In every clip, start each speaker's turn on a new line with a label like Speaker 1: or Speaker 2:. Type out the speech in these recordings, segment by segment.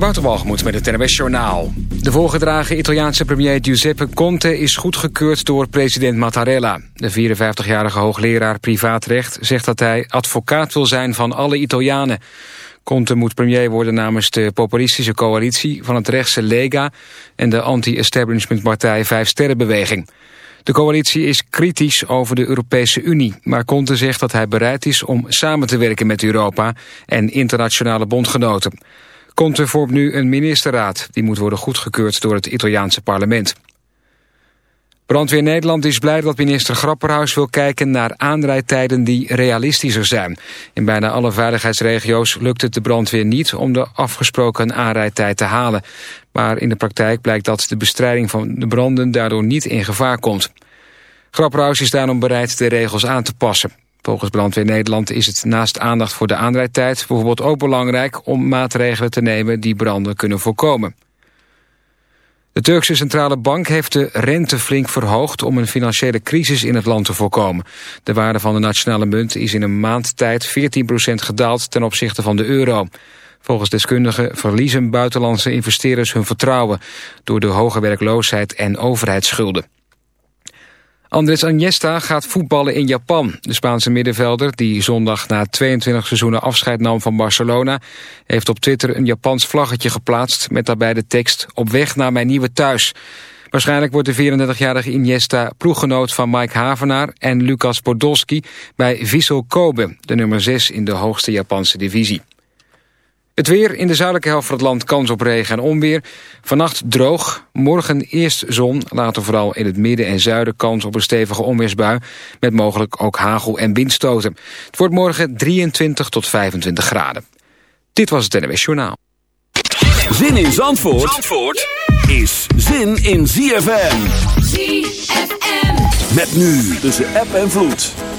Speaker 1: Waterbalgemoed met het NWS Journaal. De voorgedragen Italiaanse premier Giuseppe Conte is goedgekeurd door president Mattarella. De 54-jarige hoogleraar privaatrecht zegt dat hij advocaat wil zijn van alle Italianen. Conte moet premier worden namens de populistische coalitie van het rechtse Lega... en de anti-establishment partij Vijf Sterrenbeweging. De coalitie is kritisch over de Europese Unie, maar Conte zegt dat hij bereid is om samen te werken met Europa en internationale bondgenoten. Conte vormt nu een ministerraad. Die moet worden goedgekeurd door het Italiaanse parlement. Brandweer Nederland is blij dat minister Grapperhaus wil kijken naar aanrijdtijden die realistischer zijn. In bijna alle veiligheidsregio's lukt het de brandweer niet om de afgesproken aanrijdtijd te halen. Maar in de praktijk blijkt dat de bestrijding van de branden daardoor niet in gevaar komt. Grapperhaus is daarom bereid de regels aan te passen. Volgens Brandweer Nederland is het naast aandacht voor de aanrijdtijd bijvoorbeeld ook belangrijk om maatregelen te nemen die branden kunnen voorkomen. De Turkse Centrale Bank heeft de rente flink verhoogd om een financiële crisis in het land te voorkomen. De waarde van de nationale munt is in een maand tijd 14% gedaald ten opzichte van de euro. Volgens deskundigen verliezen buitenlandse investeerders hun vertrouwen door de hoge werkloosheid en overheidsschulden. Andres Aniesta gaat voetballen in Japan. De Spaanse middenvelder, die zondag na 22 seizoenen afscheid nam van Barcelona... heeft op Twitter een Japans vlaggetje geplaatst met daarbij de tekst... op weg naar mijn nieuwe thuis. Waarschijnlijk wordt de 34-jarige Iniesta ploeggenoot van Mike Havenaar... en Lucas Podolski bij Vissel Kobe, de nummer 6 in de hoogste Japanse divisie. Het weer in de zuidelijke helft van het land kans op regen en onweer. Vannacht droog, morgen eerst zon, later vooral in het midden en zuiden kans op een stevige onweersbui. Met mogelijk ook hagel en windstoten. Het wordt morgen 23 tot 25 graden. Dit was het NWS Journaal.
Speaker 2: Zin in Zandvoort, Zandvoort is zin in ZFM. ZFM. Met nu tussen app en vloed.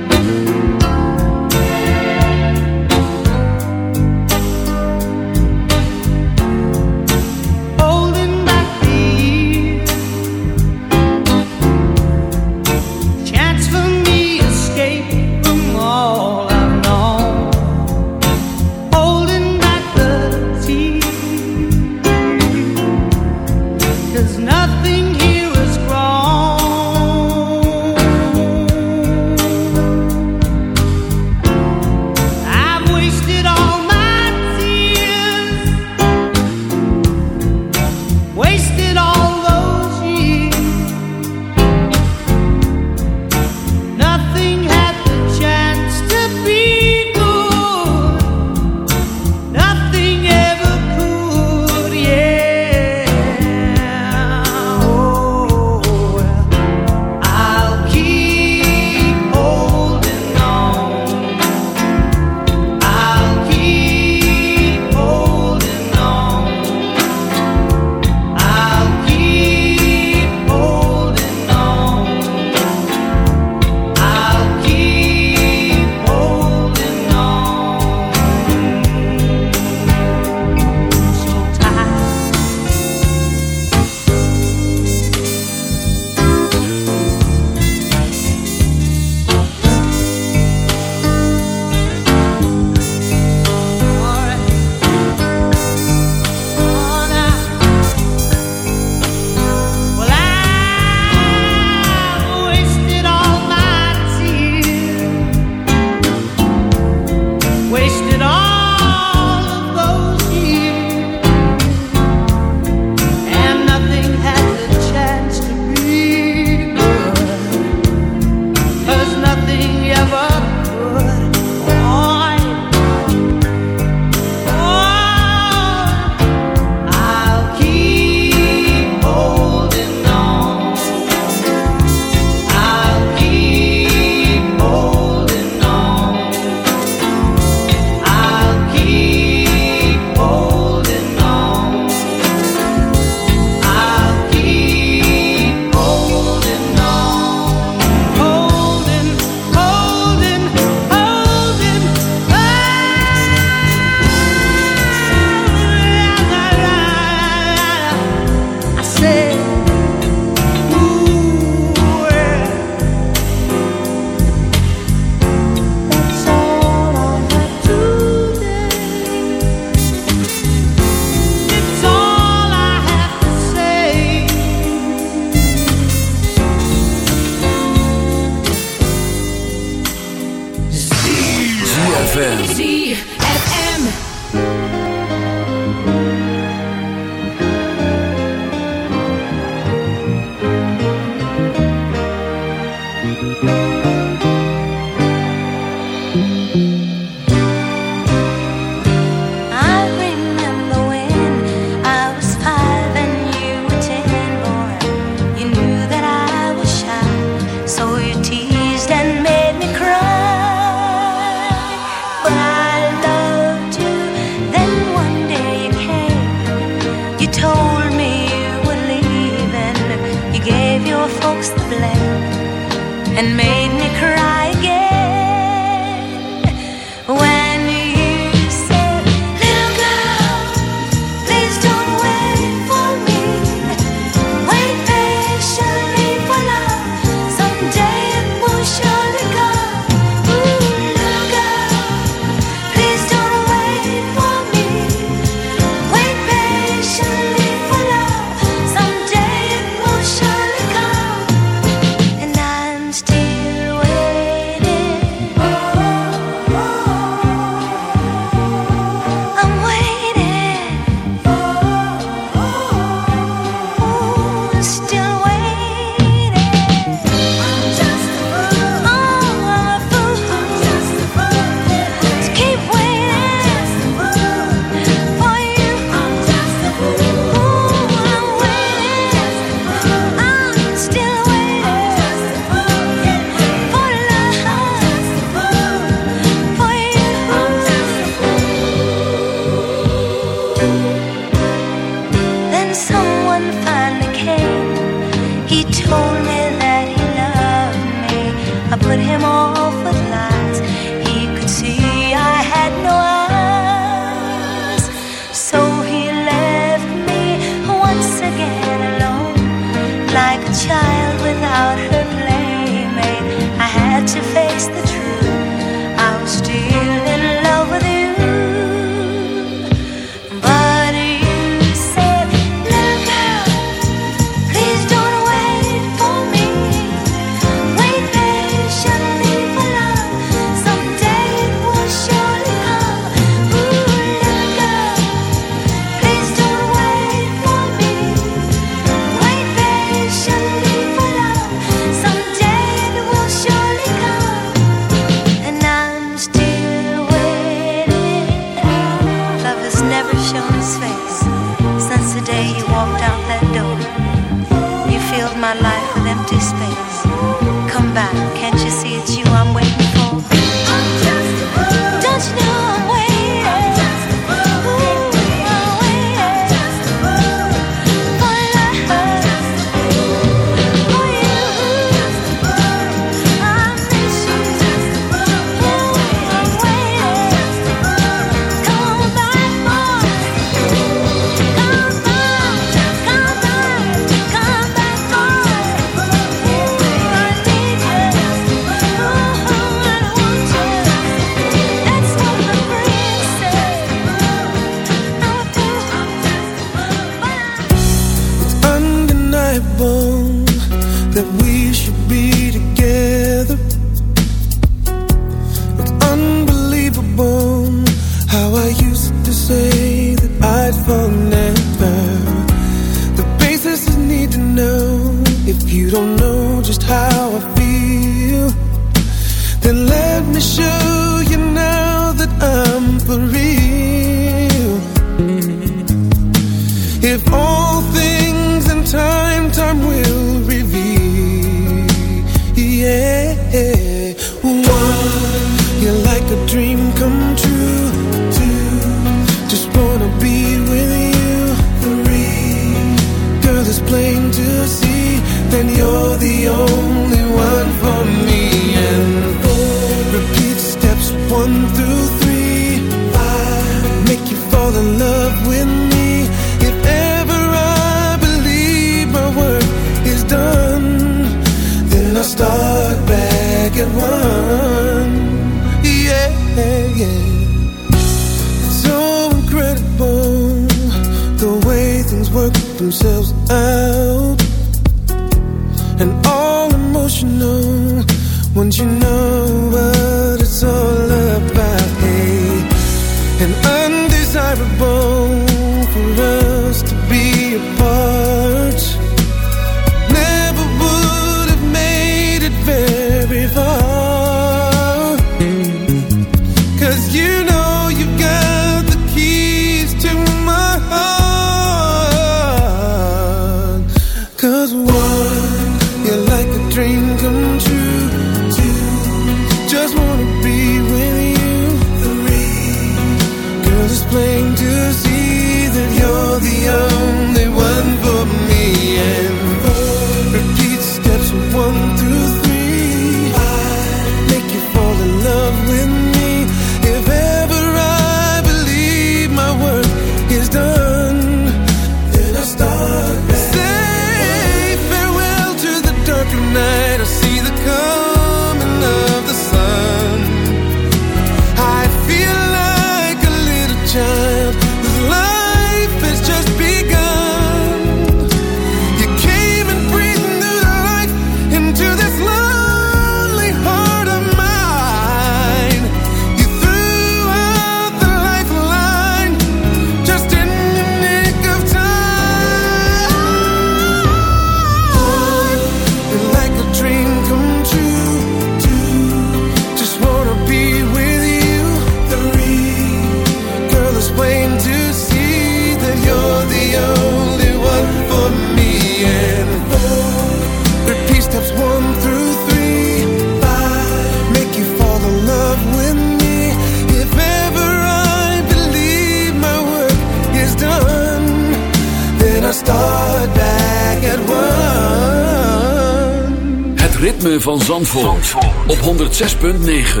Speaker 2: Op 106.9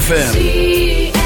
Speaker 2: FM.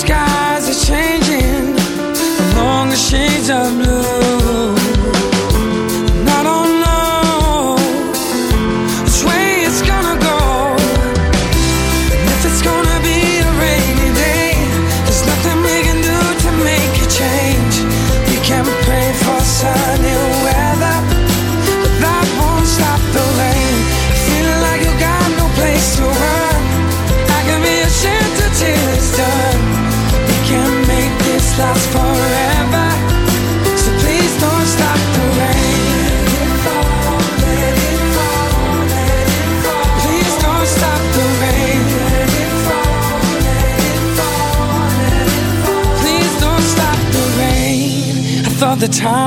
Speaker 3: sky.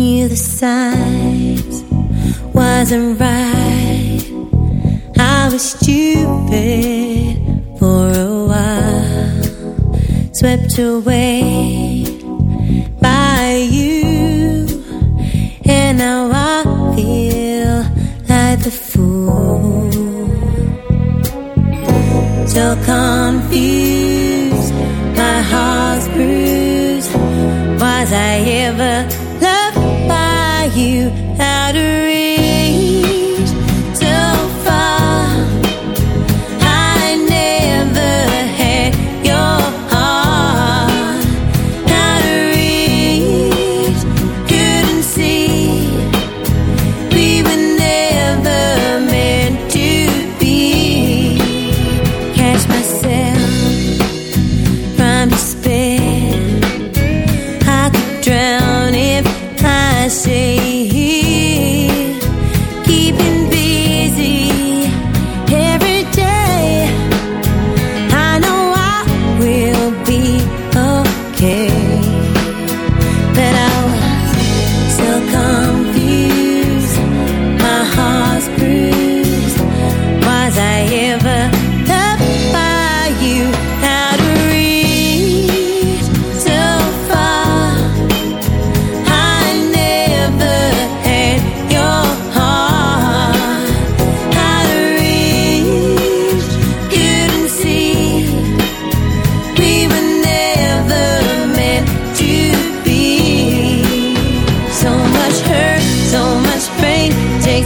Speaker 4: knew the signs wasn't right. I was stupid for a while, swept away by you, and now I feel like a fool. So confused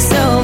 Speaker 4: so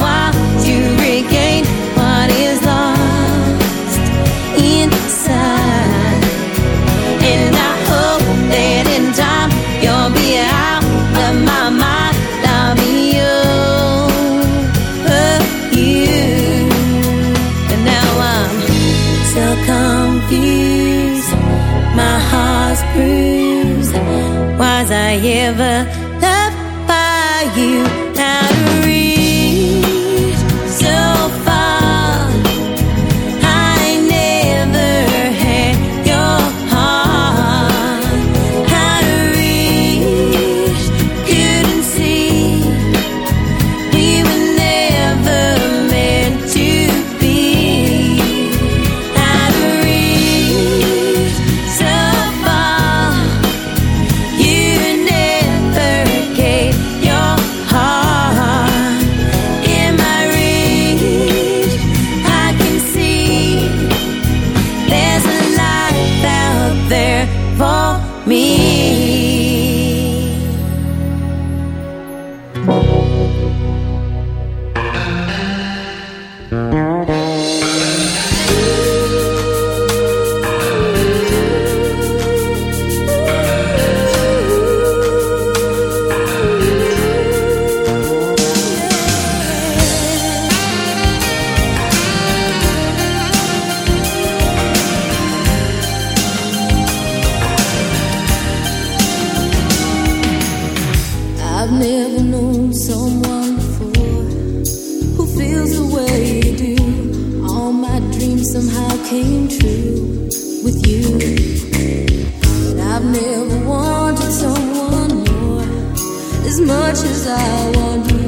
Speaker 4: I want you.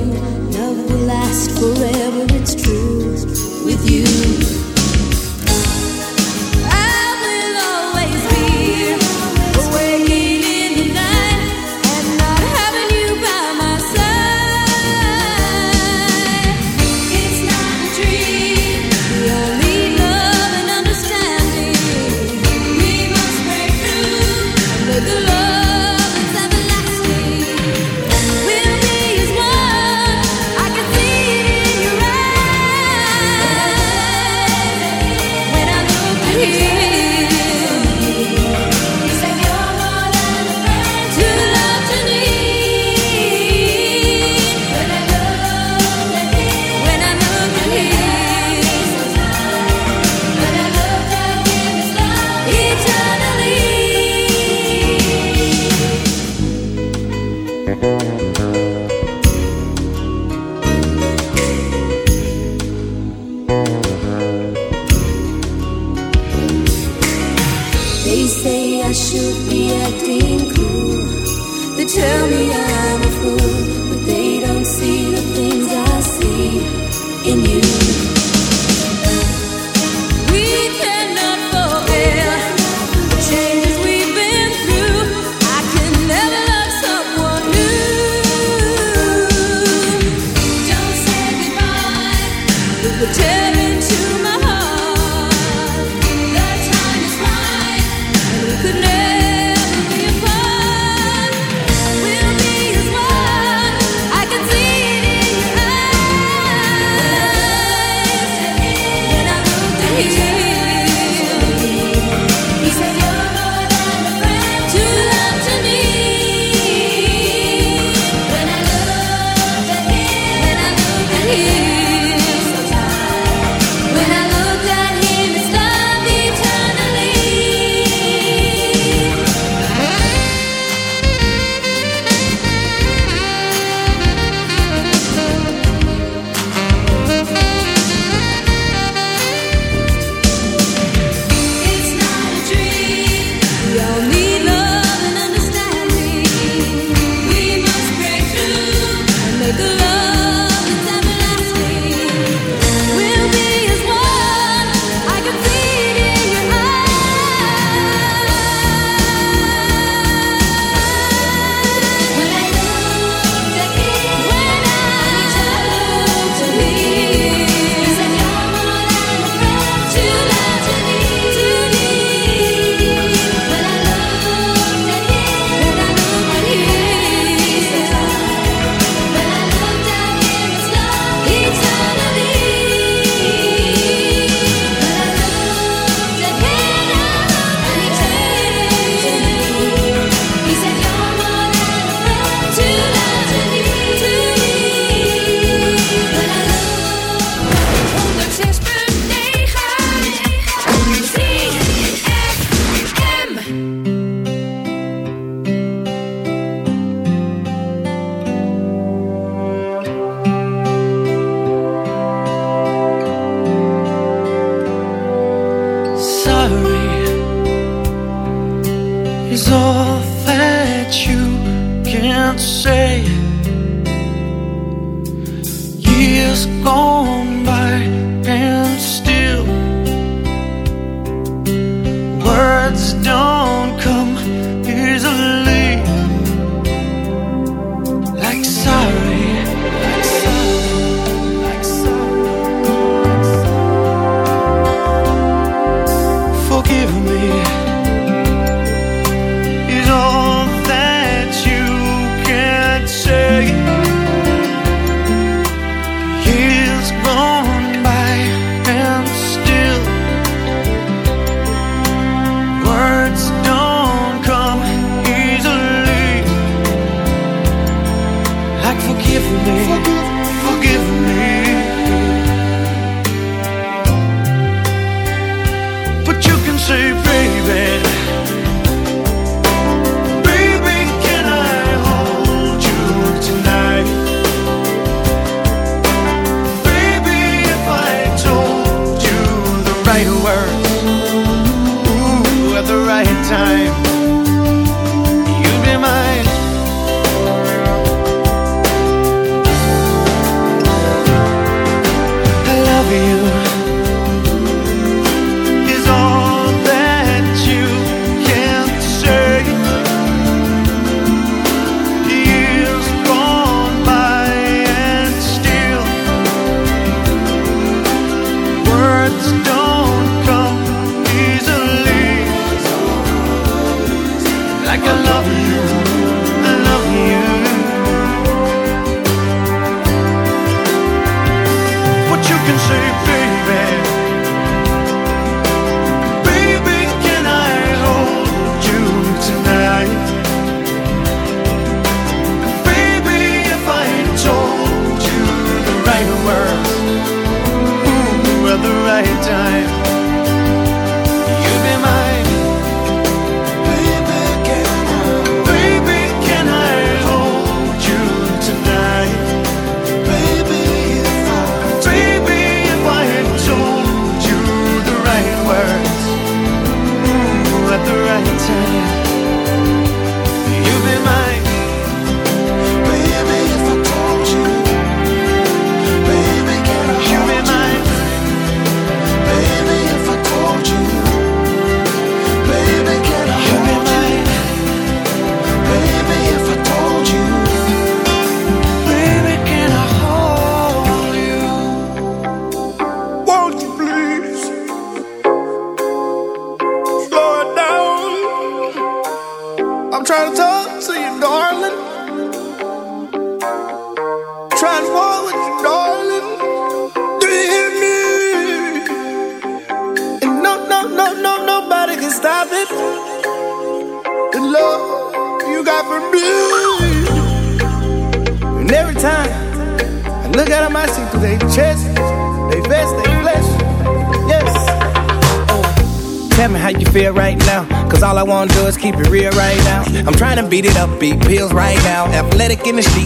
Speaker 5: Love will last forever. Is all that you can say. Years gone can say,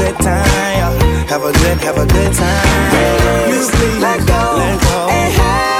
Speaker 5: good, have a good time. Have a good, have a good time. You please, let go, let go